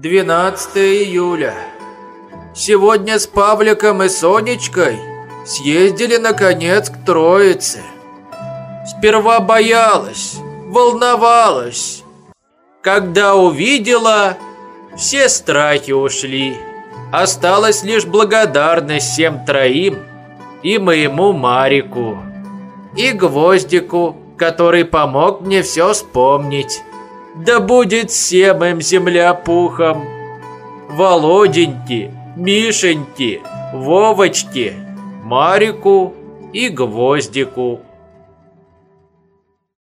12 июля. Сегодня с Павликом и Сонечкой съездили наконец к Троице. Сперва боялась, волновалась. Когда увидела, все страхи ушли. Осталась лишь благодарность всем троим и моему Марику, и Гвоздику, который помог мне все вспомнить. Да будет всем им земля пухом. Володеньки, Мишеньки, Вовочки, Марику и Гвоздику.